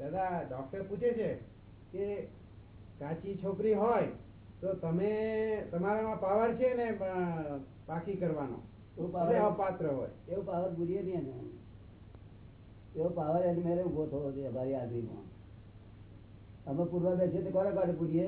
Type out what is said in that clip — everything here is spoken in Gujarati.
દાદા ડોક્ટર પૂછે છે કે કાચી છોકરી હોય તો તમે તમારામાં પાવર છે ને પાકી કરવાનો? એવું અપાત્ર હોય. એવો પાવર પૂરીએ નહીં એને એવો પાવર એની મેરે ઊભો થવો છે અમારી હાજરીમાં અમે પૂરવા બેસીએ તો કોને કાઢે પૂરીએ